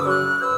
Música